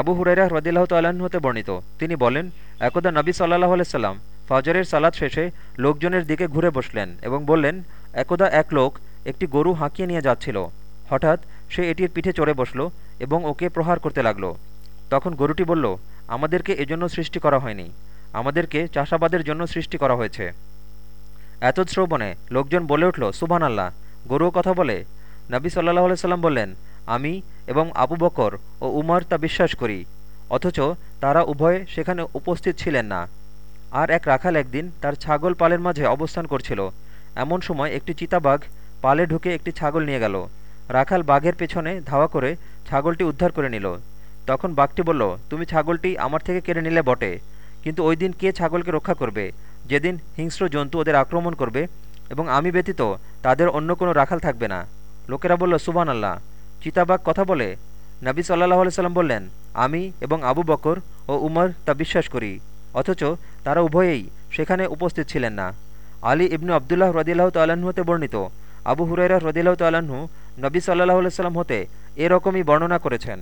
আবু হুরাইরা হ্রদিল্লাহ তাল্লাহ্ন হতে বর্ণিত। তিনি বলেন, একদা নবী সাল্লাহ আলাইসাল্লাম ফজরের সালাদ শেষে লোকজনের দিকে ঘুরে বসলেন এবং বললেন, একদা এক লোক একটি গরু হাঁকিয়ে নিয়ে যাচ্ছিল। হঠাৎ সে এটির পিঠে চড়ে বসল এবং ওকে প্রহার করতে লাগল। তখন গরুটি বলল, আমাদেরকে এজন্য সৃষ্টি করা হয়নি। আমাদেরকে চাষাবাদের জন্য সৃষ্টি করা হয়েছে। এত শ্রবণে লোকজন বলে উঠল সুবহান আল্লাহ গরুও কথা বলে। নবী সাল্লাহ সাল্লাম বললেন, আমি এবং আবু বকর ও উমর তা বিশ্বাস করি, অথচ তারা উভয়ে সেখানে উপস্থিত ছিলেন না। আর এক রাখাল একদিন তার ছাগল পালের মাঝে অবস্থান করছিল। এমন সময় একটি চিতাবাঘ পালে ঢুকে একটি ছাগল নিয়ে গেল। রাখাল বাঘের পেছনে ধাওয়া করে ছাগলটি উদ্ধার করে নিল। তখন বাঘটি বলল, তুমি ছাগলটি আমার থেকে কেড়ে নিলে বটে। কিন্তু ওই দিন কে ছাগলকে রক্ষা করবে? যেদিন হিংস্র জন্তু ওদের আক্রমণ করবে এবং আমি ব্যতীত তাদের অন্য কোনো রাখাল থাকবে না। লোকেরা বলল সুবান আল্লাহ চিতাবাঘ কথা বলে, নবী সাল্লাহ সাল্লাম বললেন, আমি এবং আবু বকর ও উমর তা বিশ্বাস করি, অথচ তারা উভয়েই সেখানে উপস্থিত ছিলেন না। আলী ইবনু আবদুল্লাহ রদিল্লাহ হতে বর্ণিত, আবু হুরাইরা রদিল্লাহ তাল্লাহ্ন নবী সাল্লাহ সাল্লাম হতে এরকমই বর্ণনা করেছেন।